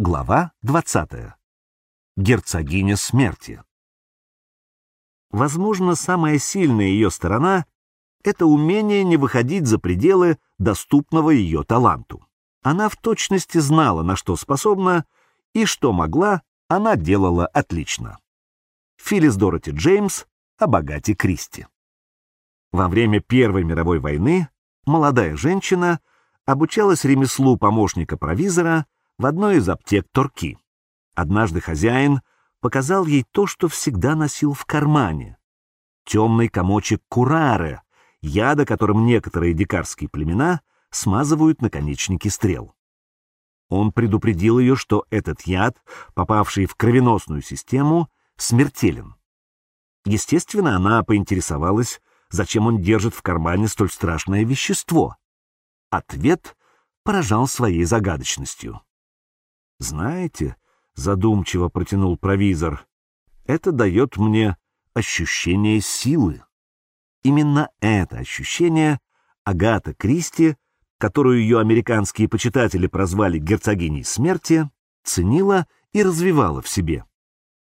Глава 20. Герцогиня смерти. Возможно, самая сильная ее сторона — это умение не выходить за пределы доступного ее таланту. Она в точности знала, на что способна, и что могла, она делала отлично. Филлис Дороти Джеймс о богате Кристи. Во время Первой мировой войны молодая женщина обучалась ремеслу помощника-провизора в одной из аптек Торки. Однажды хозяин показал ей то, что всегда носил в кармане. Темный комочек курары, яда, которым некоторые дикарские племена смазывают наконечники стрел. Он предупредил ее, что этот яд, попавший в кровеносную систему, смертелен. Естественно, она поинтересовалась, зачем он держит в кармане столь страшное вещество. Ответ поражал своей загадочностью. «Знаете», — задумчиво протянул провизор, — «это дает мне ощущение силы». Именно это ощущение Агата Кристи, которую ее американские почитатели прозвали герцогиней смерти, ценила и развивала в себе.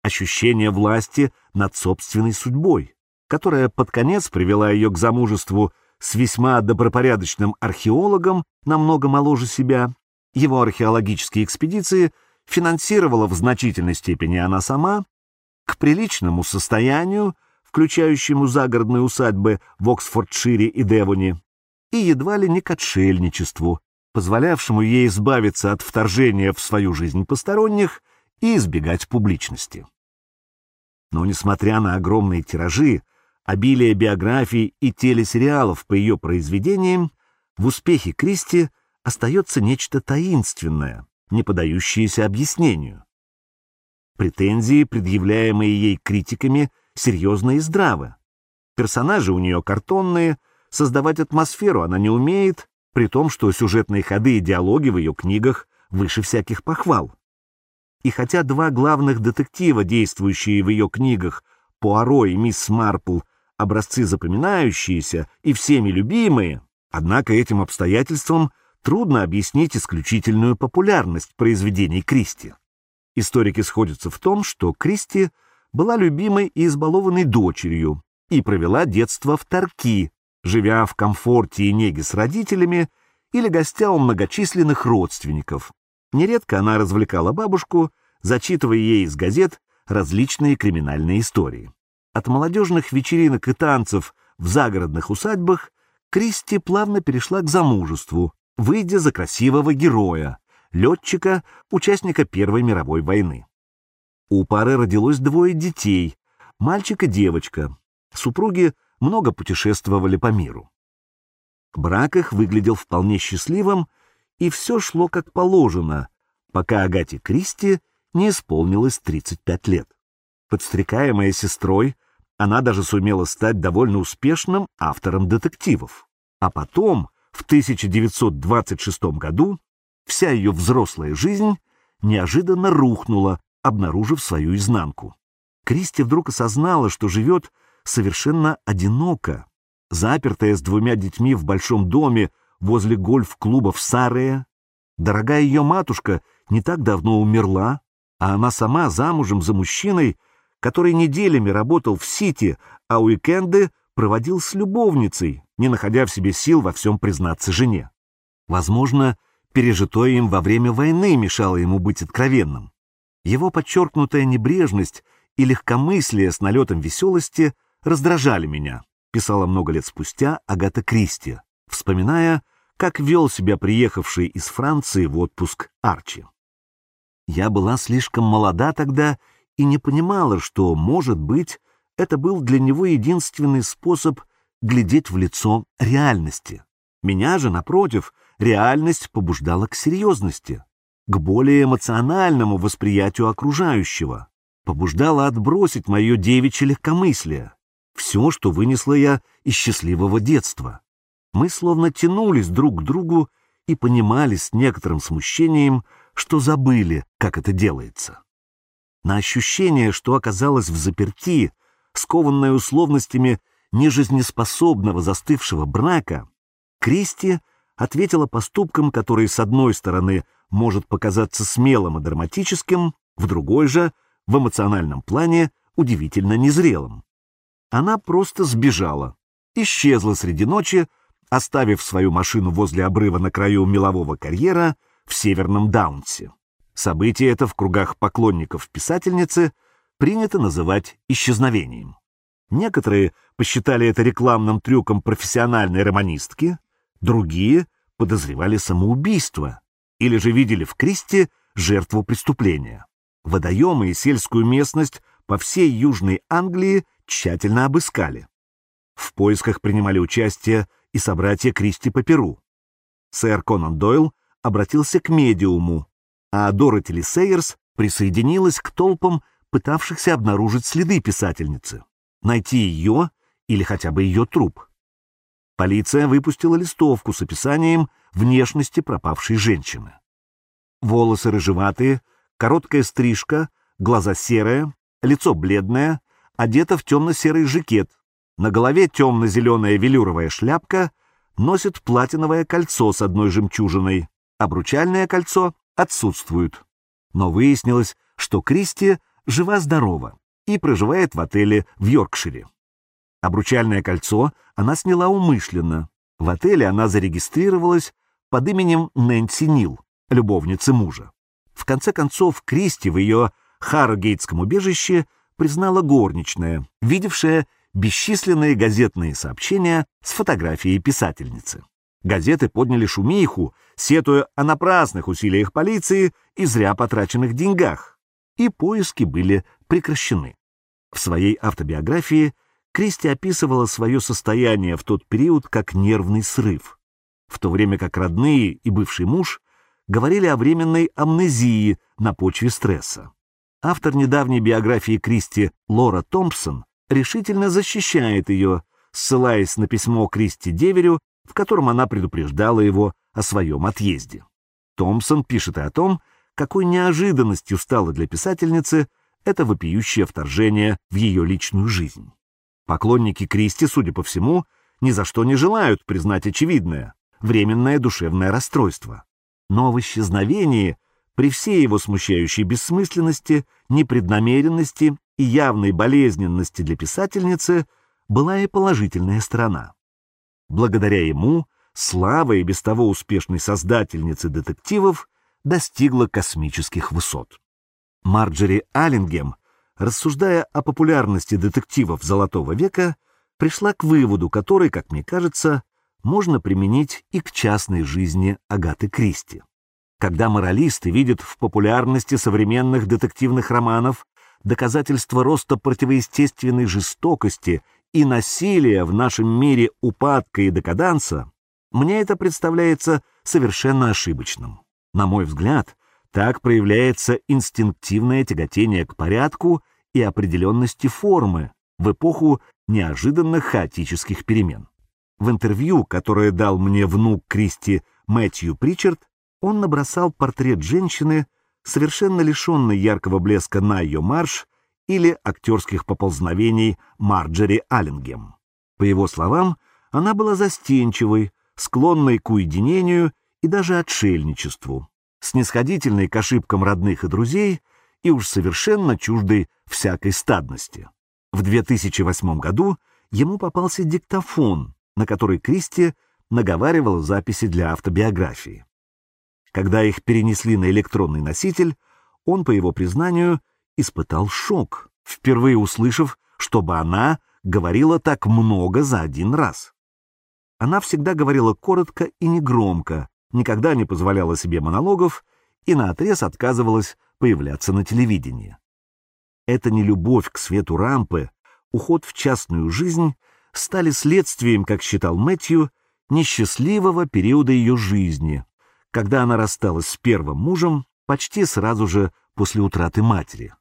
Ощущение власти над собственной судьбой, которая под конец привела ее к замужеству с весьма добропорядочным археологом, намного моложе себя, его археологические экспедиции финансировала в значительной степени она сама, к приличному состоянию, включающему загородные усадьбы в Оксфордшире и Девоне, и едва ли не к отшельничеству, позволявшему ей избавиться от вторжения в свою жизнь посторонних и избегать публичности. Но, несмотря на огромные тиражи, обилие биографий и телесериалов по ее произведениям, в успехе Кристи остается нечто таинственное, не подающееся объяснению. Претензии, предъявляемые ей критиками, серьезны и здравы. Персонажи у нее картонные, создавать атмосферу она не умеет, при том, что сюжетные ходы и диалоги в ее книгах выше всяких похвал. И хотя два главных детектива, действующие в ее книгах, Пуаро и мисс Марпл, образцы запоминающиеся и всеми любимые, однако этим обстоятельством трудно объяснить исключительную популярность произведений Кристи. Историки сходятся в том, что Кристи была любимой и избалованной дочерью и провела детство в Тарки, живя в комфорте и неге с родителями или гостя у многочисленных родственников. Нередко она развлекала бабушку, зачитывая ей из газет различные криминальные истории. От молодежных вечеринок и танцев в загородных усадьбах Кристи плавно перешла к замужеству, выйдя за красивого героя, летчика, участника Первой мировой войны. У пары родилось двое детей, мальчик и девочка. Супруги много путешествовали по миру. Брак их выглядел вполне счастливым, и все шло как положено, пока Агате Кристи не исполнилось 35 лет. Подстрекаемая сестрой, она даже сумела стать довольно успешным автором детективов. А потом в 1926 году вся ее взрослая жизнь неожиданно рухнула, обнаружив свою изнанку. Кристи вдруг осознала, что живет совершенно одиноко, запертая с двумя детьми в большом доме возле гольф-клуба в Сарее. Дорогая ее матушка не так давно умерла, а она сама замужем за мужчиной, который неделями работал в Сити, а уикенды проводил с любовницей, не находя в себе сил во всем признаться жене. Возможно, пережитое им во время войны мешало ему быть откровенным. Его подчеркнутая небрежность и легкомыслие с налетом веселости раздражали меня, писала много лет спустя Агата Кристи, вспоминая, как вел себя приехавший из Франции в отпуск Арчи. Я была слишком молода тогда и не понимала, что, может быть, это был для него единственный способ глядеть в лицо реальности. Меня же, напротив, реальность побуждала к серьезности, к более эмоциональному восприятию окружающего, побуждала отбросить мое девичье легкомыслие, все, что вынесла я из счастливого детства. Мы словно тянулись друг к другу и понимали с некоторым смущением, что забыли, как это делается. На ощущение, что оказалось в заперти, скованное условностями нежизнеспособного застывшего брака, Кристи ответила поступком, который, с одной стороны, может показаться смелым и драматическим, в другой же, в эмоциональном плане, удивительно незрелым. Она просто сбежала, исчезла среди ночи, оставив свою машину возле обрыва на краю мелового карьера в Северном Даунсе. Событие это в кругах поклонников писательницы принято называть исчезновением. Некоторые посчитали это рекламным трюком профессиональной романистки, другие подозревали самоубийство или же видели в Кристи жертву преступления. Водоемы и сельскую местность по всей Южной Англии тщательно обыскали. В поисках принимали участие и собратья Кристи по Перу. Сэр Конан Дойл обратился к медиуму, а Дороти Ли Сейерс присоединилась к толпам, пытавшихся обнаружить следы писательницы, найти ее или хотя бы ее труп. Полиция выпустила листовку с описанием внешности пропавшей женщины. Волосы рыжеватые, короткая стрижка, глаза серые, лицо бледное, одета в темно-серый жакет, на голове темно-зеленая велюровая шляпка, носит платиновое кольцо с одной жемчужиной, обручальное кольцо отсутствует. Но выяснилось, что Кристи жива-здорова и проживает в отеле в Йоркшире. Обручальное кольцо она сняла умышленно. В отеле она зарегистрировалась под именем Нэнси Нил, любовницы мужа. В конце концов, Кристи в ее Харрогейтском убежище признала горничная, видевшая бесчисленные газетные сообщения с фотографией писательницы. Газеты подняли шумиху, сетуя о напрасных усилиях полиции и зря потраченных деньгах, и поиски были прекращены. В своей автобиографии Кристи описывала свое состояние в тот период как нервный срыв, в то время как родные и бывший муж говорили о временной амнезии на почве стресса. Автор недавней биографии Кристи Лора Томпсон решительно защищает ее, ссылаясь на письмо Кристи Деверю в котором она предупреждала его о своем отъезде. Томпсон пишет и о том, какой неожиданностью стало для писательницы это вопиющее вторжение в ее личную жизнь. Поклонники Кристи, судя по всему, ни за что не желают признать очевидное — временное душевное расстройство. Но в исчезновении, при всей его смущающей бессмысленности, непреднамеренности и явной болезненности для писательницы, была и положительная сторона. Благодаря ему слава и без того успешной создательницы детективов достигла космических высот. Марджери Аллингем, рассуждая о популярности детективов Золотого века, пришла к выводу, который, как мне кажется, можно применить и к частной жизни Агаты Кристи. Когда моралисты видят в популярности современных детективных романов доказательство роста противоестественной жестокости и насилия в нашем мире упадка и декаданса, мне это представляется совершенно ошибочным. На мой взгляд, так проявляется инстинктивное тяготение к порядку и определенности формы в эпоху неожиданных хаотических перемен. В интервью, которое дал мне внук Кристи Мэтью Причард, он набросал портрет женщины, совершенно лишенной яркого блеска на ее марш или актерских поползновений Марджери Аллингем. По его словам, она была застенчивой, склонной к уединению и даже отшельничеству, снисходительной к ошибкам родных и друзей и уж совершенно чуждой всякой стадности. В 2008 году ему попался диктофон, на который Кристи наговаривала записи для автобиографии. Когда их перенесли на электронный носитель, он, по его признанию, испытал шок, впервые услышав, чтобы она говорила так много за один раз. Она всегда говорила коротко и негромко, никогда не позволяла себе монологов и наотрез отказывалась появляться на телевидении. Это не любовь к свету рампы, уход в частную жизнь стали следствием, как считал Мэтью, несчастливого периода ее жизни, когда она рассталась с первым мужем почти сразу же после утраты матери.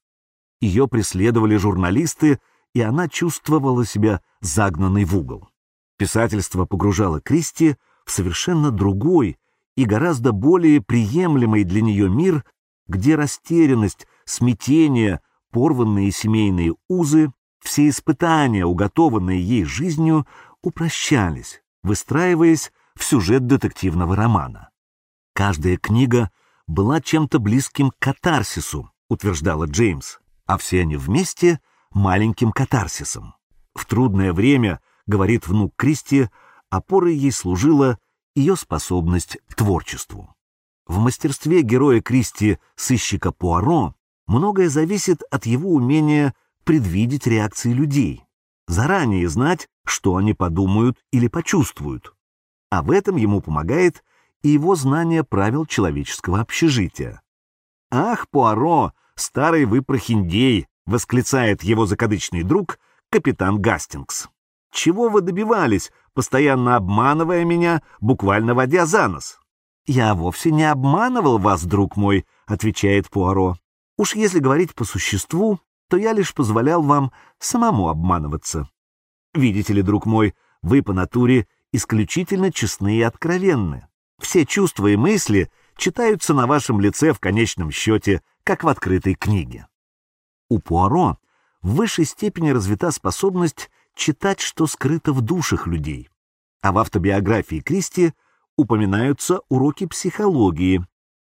Ее преследовали журналисты, и она чувствовала себя загнанной в угол. Писательство погружало Кристи в совершенно другой и гораздо более приемлемый для нее мир, где растерянность, смятение, порванные семейные узы, все испытания, уготованные ей жизнью, упрощались, выстраиваясь в сюжет детективного романа. Каждая книга была чем-то близким к катарсису, утверждала Джеймс, а все они вместе — маленьким катарсисом. В трудное время, говорит внук Кристи, опорой ей служила ее способность к творчеству. В мастерстве героя Кристи сыщика Пуаро многое зависит от его умения предвидеть реакции людей, заранее знать, что они подумают или почувствуют. А в этом ему помогает и его знание правил человеческого общежития. «Ах, Пуаро, старый вы прохиндей!» — восклицает его закадычный друг, капитан Гастингс. «Чего вы добивались, постоянно обманывая меня, буквально водя за нос?» «Я вовсе не обманывал вас, друг мой», — отвечает Пуаро. «Уж если говорить по существу, то я лишь позволял вам самому обманываться. Видите ли, друг мой, вы по натуре исключительно честны и откровенны. Все чувства и мысли читаются на вашем лице в конечном счете, как в открытой книге. У Пуаро в высшей степени развита способность читать, что скрыто в душах людей. А в автобиографии Кристи упоминаются уроки психологии,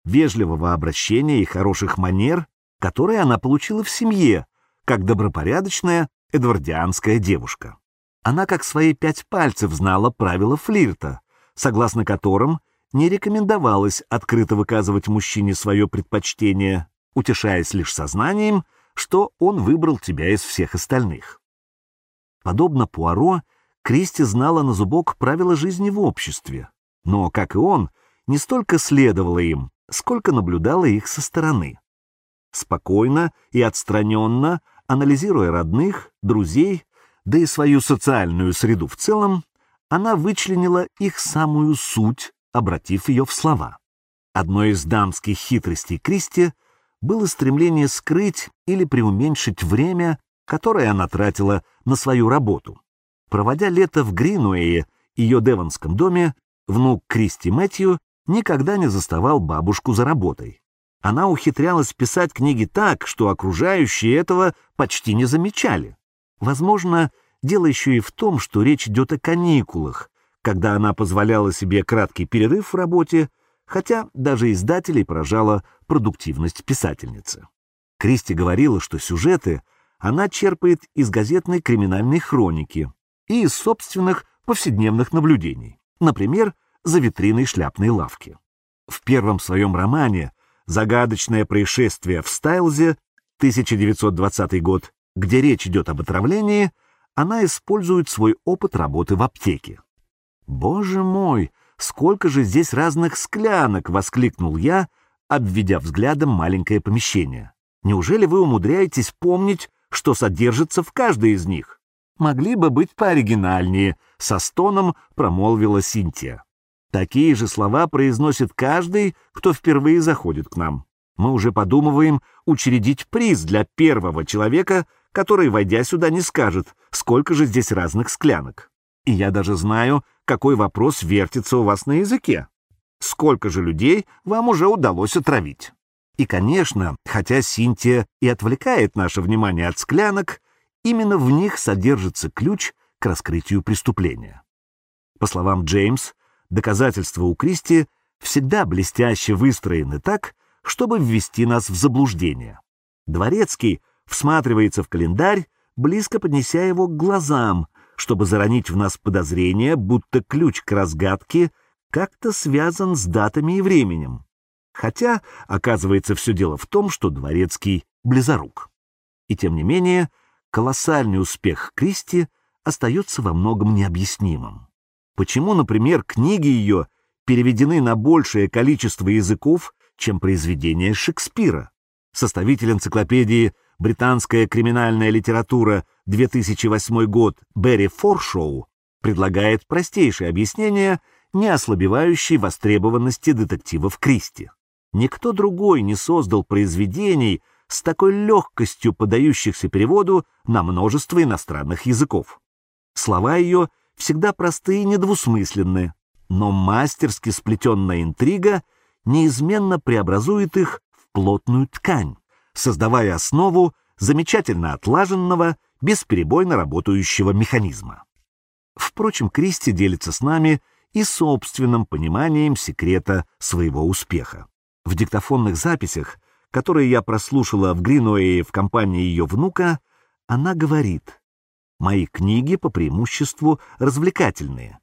вежливого обращения и хороших манер, которые она получила в семье, как добропорядочная эдвардианская девушка. Она как свои пять пальцев знала правила флирта, согласно которым не рекомендовалось открыто выказывать мужчине свое предпочтение, утешаясь лишь сознанием, что он выбрал тебя из всех остальных. Подобно Пуаро, Кристи знала на зубок правила жизни в обществе, но, как и он, не столько следовала им, сколько наблюдала их со стороны. Спокойно и отстраненно, анализируя родных, друзей, да и свою социальную среду в целом, она вычленила их самую суть, обратив ее в слова. Одной из дамских хитростей Кристи было стремление скрыть или преуменьшить время, которое она тратила на свою работу. Проводя лето в Гринуэе, ее девонском доме, внук Кристи Мэтью никогда не заставал бабушку за работой. Она ухитрялась писать книги так, что окружающие этого почти не замечали. Возможно, дело еще и в том, что речь идет о каникулах, когда она позволяла себе краткий перерыв в работе, хотя даже издателей поражала продуктивность писательницы. Кристи говорила, что сюжеты она черпает из газетной криминальной хроники и из собственных повседневных наблюдений, например, за витриной шляпной лавки. В первом своем романе «Загадочное происшествие в Стайлзе» 1920 год, где речь идет об отравлении, она использует свой опыт работы в аптеке. «Боже мой, сколько же здесь разных склянок!» — воскликнул я, обведя взглядом маленькое помещение. «Неужели вы умудряетесь помнить, что содержится в каждой из них?» «Могли бы быть пооригинальнее», — со стоном промолвила Синтия. Такие же слова произносит каждый, кто впервые заходит к нам. Мы уже подумываем учредить приз для первого человека, который, войдя сюда, не скажет, сколько же здесь разных склянок. И я даже знаю, какой вопрос вертится у вас на языке. Сколько же людей вам уже удалось отравить? И, конечно, хотя Синтия и отвлекает наше внимание от склянок, именно в них содержится ключ к раскрытию преступления. По словам Джеймс, доказательства у Кристи всегда блестяще выстроены так, чтобы ввести нас в заблуждение. Дворецкий всматривается в календарь, близко поднеся его к глазам, чтобы заронить в нас подозрение, будто ключ к разгадке как-то связан с датами и временем. Хотя, оказывается, все дело в том, что Дворецкий близорук. И тем не менее, колоссальный успех Кристи остается во многом необъяснимым. Почему, например, книги ее переведены на большее количество языков, чем произведения Шекспира? Составитель энциклопедии «Британская криминальная литература. 2008 год» Берри Форшоу предлагает простейшее объяснение не ослабевающей востребованности детективов Кристи. Никто другой не создал произведений с такой легкостью подающихся переводу на множество иностранных языков. Слова ее всегда простые и недвусмысленные, но мастерски сплетенная интрига неизменно преобразует их в плотную ткань, создавая основу замечательно отлаженного, бесперебойно работающего механизма. Впрочем, Кристи делится с нами и собственным пониманием секрета своего успеха. В диктофонных записях, которые я прослушала в Гринуэе в компании ее внука, она говорит, «Мои книги по преимуществу развлекательные».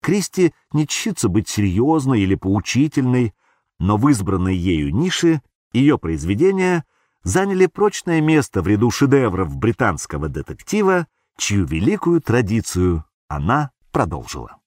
Кристи не чтится быть серьезной или поучительной, но в избранной ею нише ее произведения заняли прочное место в ряду шедевров британского детектива, чью великую традицию она продолжила.